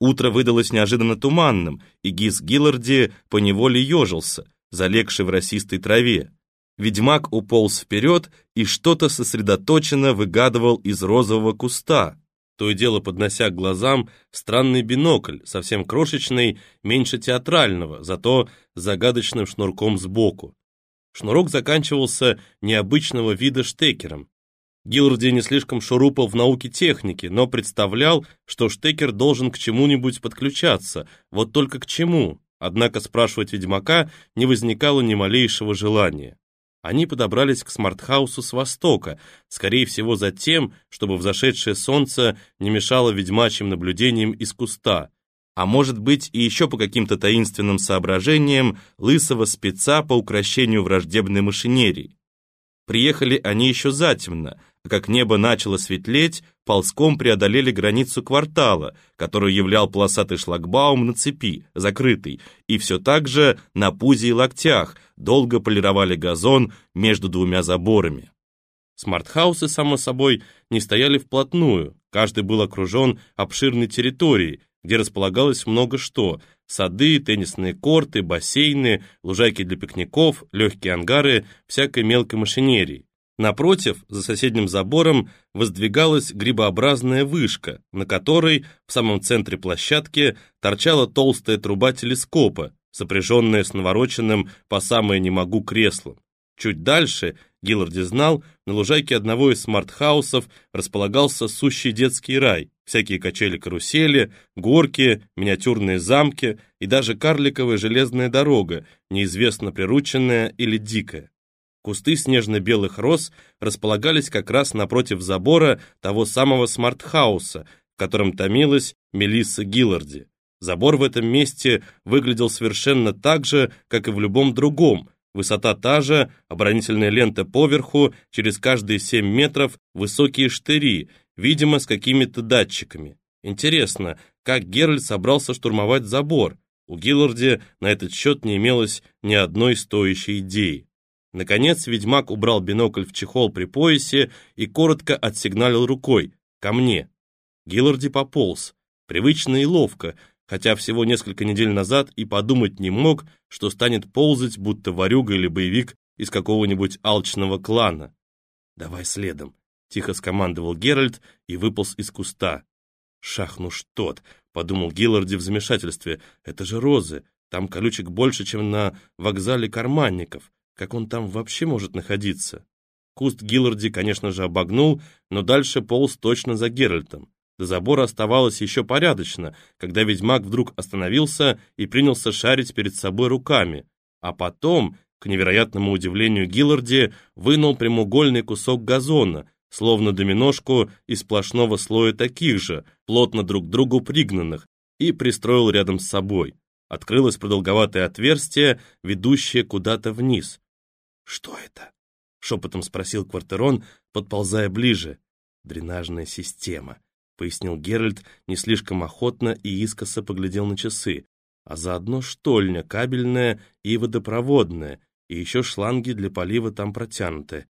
Утро выдалось неожиданно туманным, и Гис Гилларди поневоле ежился, залегший в росистой траве. Ведьмак уполз вперед и что-то сосредоточенно выгадывал из розового куста, то и дело поднося к глазам странный бинокль, совсем крошечный, меньше театрального, зато загадочным шнурком сбоку. Шнурок заканчивался необычного вида штекером. Гилларди не слишком шурупал в науке техники, но представлял, что штекер должен к чему-нибудь подключаться, вот только к чему, однако спрашивать ведьмака не возникало ни малейшего желания. Они подобрались к смартхаусу с востока, скорее всего за тем, чтобы взошедшее солнце не мешало ведьмачьим наблюдениям из куста, а может быть и еще по каким-то таинственным соображениям лысого спеца по украшению враждебной машинерии. Приехали они еще затемно, а как небо начало светлеть, ползком преодолели границу квартала, которую являл полосатый шлагбаум на цепи, закрытый, и все так же на пузе и локтях долго полировали газон между двумя заборами. Смартхаусы, само собой, не стояли вплотную, каждый был окружен обширной территорией, где располагалось много что – сады, теннисные корты, бассейны, лужайки для пикников, легкие ангары, всякой мелкой машинерии. Напротив, за соседним забором, воздвигалась грибообразная вышка, на которой в самом центре площадки торчала толстая труба телескопа, сопряженная с навороченным по самое не могу креслом. Чуть дальше, Гилларди знал, на лужайке одного из смарт-хаусов располагался сущий детский рай, всякие качели-карусели, горки, миниатюрные замки и даже карликовая железная дорога, неизвестно прирученная или дикая. Кусты снежно-белых роз располагались как раз напротив забора того самого смарт-хауса, в котором томилась Мелисса Гилларди. Забор в этом месте выглядел совершенно так же, как и в любом другом. Высота та же, оборонительная лента поверху, через каждые 7 метров высокие штыри, видимо, с какими-то датчиками. Интересно, как Геральт собрался штурмовать забор? У Гилларди на этот счет не имелось ни одной стоящей идеи. Наконец ведьмак убрал бинокль в чехол при поясе и коротко отсигналил рукой «Ко мне». Гилларди пополз, привычно и ловко, хотя всего несколько недель назад и подумать не мог, что станет ползать, будто ворюга или боевик из какого-нибудь алчного клана. «Давай следом», — тихо скомандовал Геральт и выполз из куста. «Шах, ну что подумал Гилларди в замешательстве, — «это же розы, там колючек больше, чем на вокзале карманников. Как он там вообще может находиться? Куст Гилларди, конечно же, обогнул, но дальше полз точно за Геральтом. До забора оставалось еще порядочно, когда ведьмак вдруг остановился и принялся шарить перед собой руками, а потом, к невероятному удивлению Гилларди, вынул прямоугольный кусок газона, словно доминошку из сплошного слоя таких же, плотно друг к другу пригнанных, и пристроил рядом с собой. Открылось продолговатое отверстие, ведущее куда-то вниз. «Что это?» — шепотом спросил Квартерон, подползая ближе. «Дренажная система», — пояснил Геральт не слишком охотно и искоса поглядел на часы, а заодно штольня кабельная и водопроводная, и еще шланги для полива там протянуты.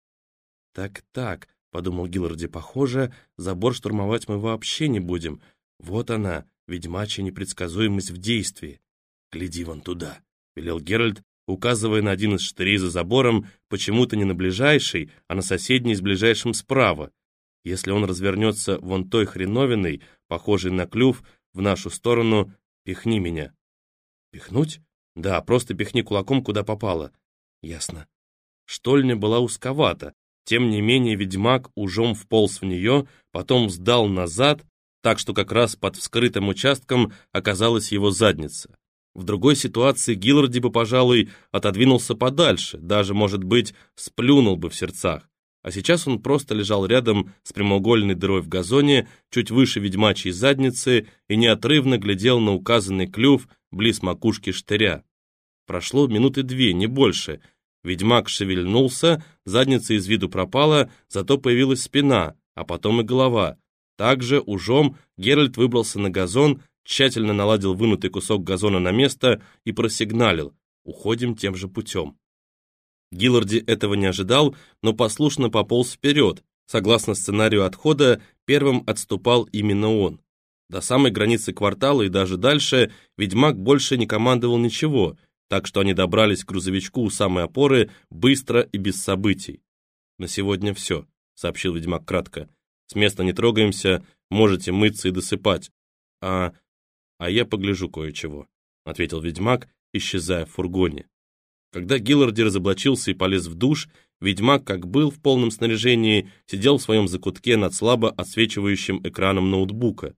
«Так-так», — подумал Гилларди, — «похоже, забор штурмовать мы вообще не будем. Вот она, ведьмачья непредсказуемость в действии. Гляди вон туда», — велел Геральт, указывая на один из штырей за забором, почему-то не на ближайший, а на соседний с ближайшим справа. Если он развернется вон той хреновиной, похожей на клюв, в нашу сторону, пихни меня. Пихнуть? Да, просто пихни кулаком, куда попало. Ясно. Штольня была узковата, тем не менее ведьмак ужом вполз в нее, потом сдал назад, так что как раз под вскрытым участком оказалась его задница. В другой ситуации Гилларди бы, пожалуй, отодвинулся подальше, даже, может быть, сплюнул бы в сердцах. А сейчас он просто лежал рядом с прямоугольной дырой в газоне, чуть выше ведьмачьей задницы, и неотрывно глядел на указанный клюв близ макушки штыря. Прошло минуты две, не больше. Ведьмак шевельнулся, задница из виду пропала, зато появилась спина, а потом и голова. Также ужом Геральт выбрался на газон тщательно наладил вынутый кусок газона на место и просигналил «Уходим тем же путем». Гилларди этого не ожидал, но послушно пополз вперед. Согласно сценарию отхода, первым отступал именно он. До самой границы квартала и даже дальше ведьмак больше не командовал ничего, так что они добрались к грузовичку у самой опоры быстро и без событий. «На сегодня все», — сообщил ведьмак кратко. «С места не трогаемся, можете мыться и досыпать. А... а я погляжу кое-чего», — ответил ведьмак, исчезая в фургоне. Когда Гилларди разоблачился и полез в душ, ведьмак, как был в полном снаряжении, сидел в своем закутке над слабо отсвечивающим экраном ноутбука.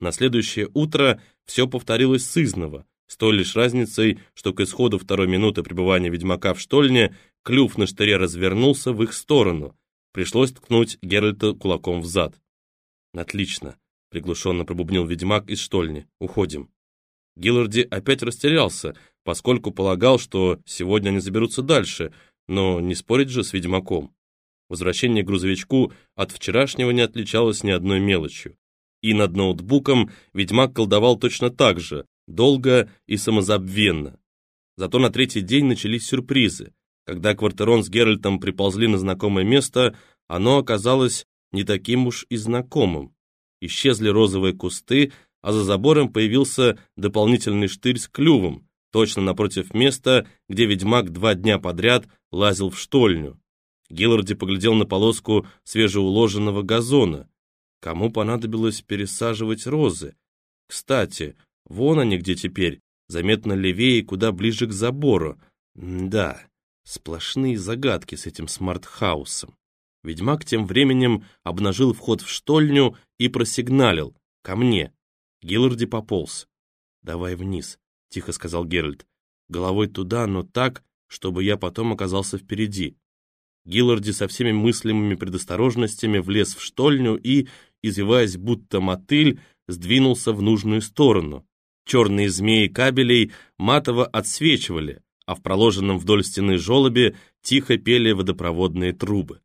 На следующее утро все повторилось сызново, с той лишь разницей, что к исходу второй минуты пребывания ведьмака в штольне клюв на штыре развернулся в их сторону. Пришлось ткнуть Геральта кулаком в зад. «Отлично», — приглушенно пробубнил ведьмак из штольни. «Уходим». Гилларди опять растерялся, поскольку полагал, что сегодня они заберутся дальше, но не спорить же с ведьмаком. Возвращение к грузовичку от вчерашнего не отличалось ни одной мелочью. И над ноутбуком ведьмак колдовал точно так же, долго и самозабвенно. Зато на третий день начались сюрпризы. Когда Квартерон с Геральтом приползли на знакомое место, оно оказалось не таким уж и знакомым. Исчезли розовые кусты, а за забором появился дополнительный штырь с клювом, точно напротив места, где ведьмак два дня подряд лазил в штольню. Гилларди поглядел на полоску свежеуложенного газона. Кому понадобилось пересаживать розы? Кстати, вон они где теперь, заметно левее и куда ближе к забору. М да, сплошные загадки с этим смарт-хаусом. Ведьмак тем временем обнажил вход в штольню и просигналил. «Ко мне!» Гилларди пополз. «Давай вниз», — тихо сказал Геральт. «Головой туда, но так, чтобы я потом оказался впереди». Гилларди со всеми мыслимыми предосторожностями влез в штольню и, извиваясь будто мотыль, сдвинулся в нужную сторону. Черные змеи кабелей матово отсвечивали, а в проложенном вдоль стены желобе тихо пели водопроводные трубы.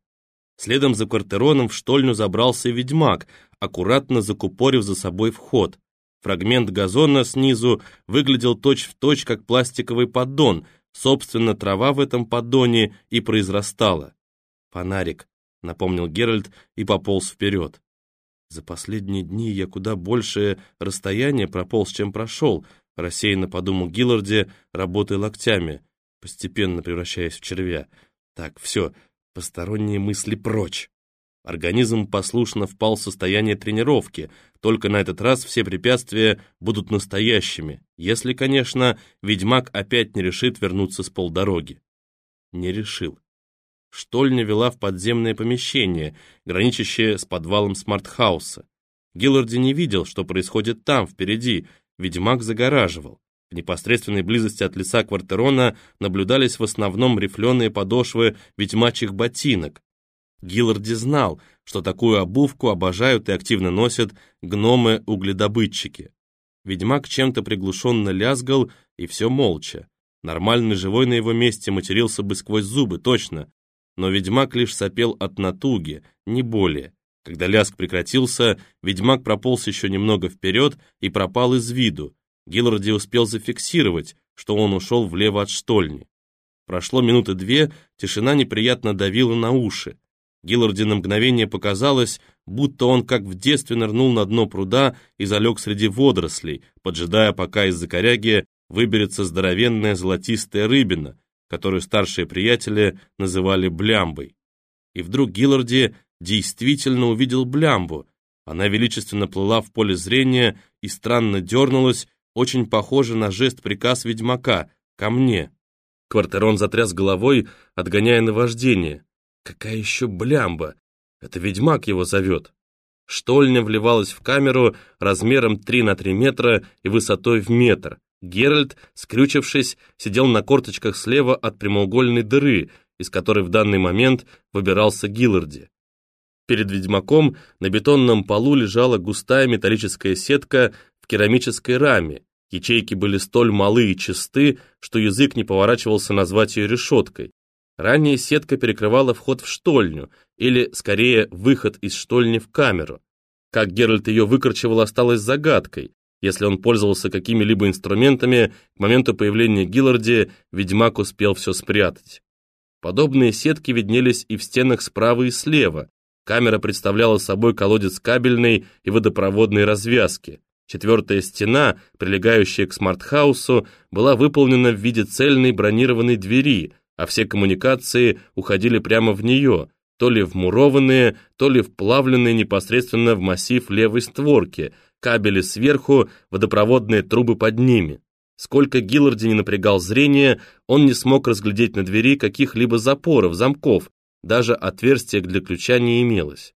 Следом за квартероном в штольню забрался ведьмак, аккуратно закупорив за собой вход. Фрагмент газона снизу выглядел точь-в-точь, точь, как пластиковый поддон, собственно, трава в этом поддоне и произрастала. «Фонарик», — напомнил Геральт и пополз вперед. За последние дни я куда большее расстояние прополз, чем прошел, рассеянно подумал Гилларди, работая локтями, постепенно превращаясь в червя. Так, все, посторонние мысли прочь. Организм послушно впал в состояние тренировки, только на этот раз все препятствия будут настоящими, если, конечно, ведьмак опять не решит вернуться с полдороги. Не решил. Штольня вела в подземное помещение, граничащее с подвалом смартхауса. Гилларди не видел, что происходит там, впереди, ведьмак загораживал. В непосредственной близости от лица Квартерона наблюдались в основном рифленые подошвы ведьмачьих ботинок. Гилларди знал, что такую обувку обожают и активно носят гномы-угледобытчики. Ведьмак чем-то приглушенно лязгал, и все молча. Нормальный живой на его месте матерился бы сквозь зубы, точно, но ведьмак лишь сопел от натуги, не более. Когда лязг прекратился, ведьмак прополз еще немного вперед и пропал из виду. Гилларди успел зафиксировать, что он ушел влево от штольни. Прошло минуты две, тишина неприятно давила на уши. Гилларди на мгновение показалось, будто он как в детстве нырнул на дно пруда и залег среди водорослей, поджидая, пока из-за коряги выберется здоровенная золотистая рыбина, которую старшие приятели называли блямбой. И вдруг Гилларди действительно увидел блямбу. Она величественно плыла в поле зрения и странно дернулась, очень похоже на жест-приказ ведьмака «Ко мне». Квартерон затряс головой, отгоняя наваждение. Какая еще блямба? Это ведьмак его зовет. Штольня вливалась в камеру размером 3 на 3 метра и высотой в метр. Геральт, скрючившись, сидел на корточках слева от прямоугольной дыры, из которой в данный момент выбирался Гилларди. Перед ведьмаком на бетонном полу лежала густая металлическая сетка в керамической раме. Ячейки были столь малы и чисты, что язык не поворачивался назвать ее решеткой. Ранее сетка перекрывала вход в штольню, или, скорее, выход из штольни в камеру. Как Геральт ее выкорчевал, осталось загадкой, если он пользовался какими-либо инструментами, к моменту появления Гилларди ведьмак успел все спрятать. Подобные сетки виднелись и в стенах справа и слева. Камера представляла собой колодец кабельной и водопроводной развязки. Четвертая стена, прилегающая к смарт-хаусу, была выполнена в виде цельной бронированной двери, а все коммуникации уходили прямо в нее, то ли вмурованные, то ли вплавленные непосредственно в массив левой створки, кабели сверху, водопроводные трубы под ними. Сколько Гилларди не напрягал зрение, он не смог разглядеть на двери каких-либо запоров, замков, даже отверстия для ключа не имелось.